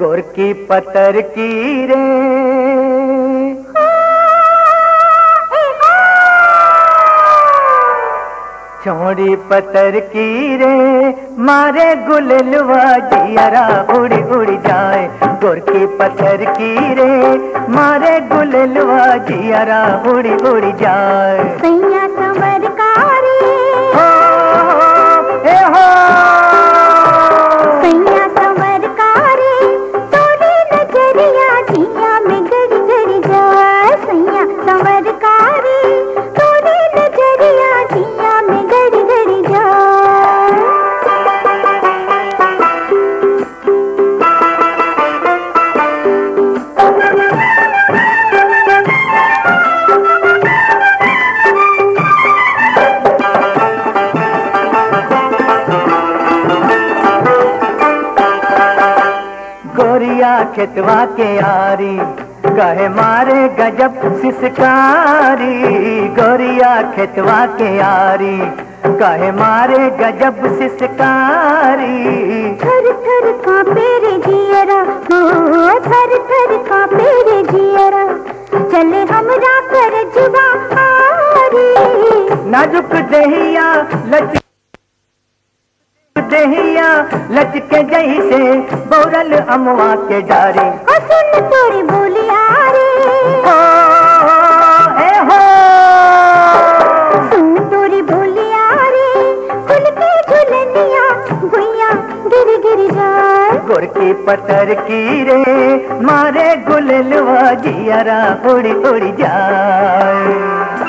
گور کی پتر کی رے۔ چوڑی پتر کی رے۔ مارے گل گلوا جیرا اڑی اڑ جائے۔ گور کی پتھر کی رے۔ مارے گل گلوا جیرا اڑی اڑ جائے۔ کھتوا کے یاری گہے مارے گجب سسکاری۔ گوریا کھتوا کے آری۔ کہے مارے گجب سسکاری۔ تھر تھر کا پیرے جیرا۔ تھر تھر کا پیرے جیرا۔ چلے ہمرا کر جوا نہ جھک دہیا لچ دہیا لچکے جیسے بورل اموا کے ڈارے۔ بولی آرے ہو اے ہو۔ سن توری بولی آرے کھل کے جھلنیا گویا گر گر جان۔ پتر کی رے مارے اڑی اڑی جائے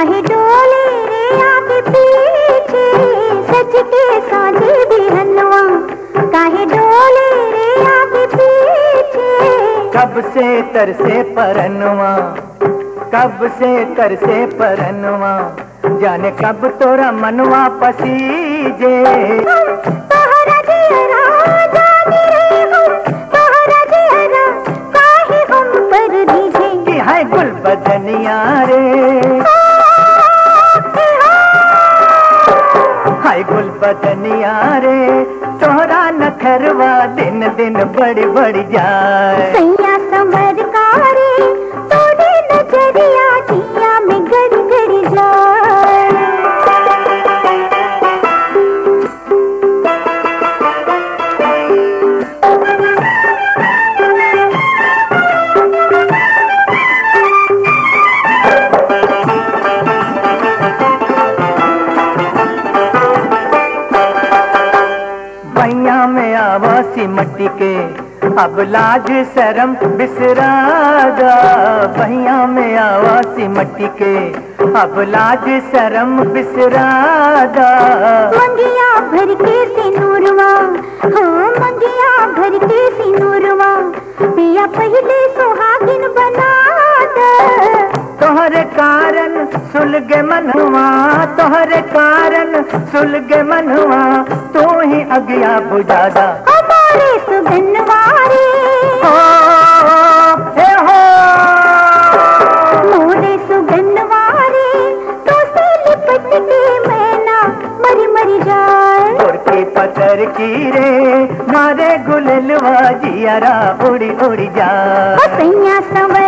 چاہے جو میرے آگے پیچھے کب سے ترسے کب سے ترسے پرنوا جانے کب تو منوا پسیجے غربت نیارے چورا نہ کھروا دن دن بڑی بڑی جائے نام آواسی مٹی کے۔ اب لاج سرم بسرا گا۔ بہیا میں آواسی مٹی کے۔ اب لاج سرم بسرا گا۔ منگیا بھر کے سنوروا ہاں منگیا بھر کے سنوروا پیا پہلے سوہاگن بنا تہرے کارن سلگ منوا تہرے کارن سلگ منوا تو نہیں اگیا بجادا ہمارے تو سے مری مری پتھر کی رے مارے گللوا جیارا اڑی اڑی جا سیا سمجھ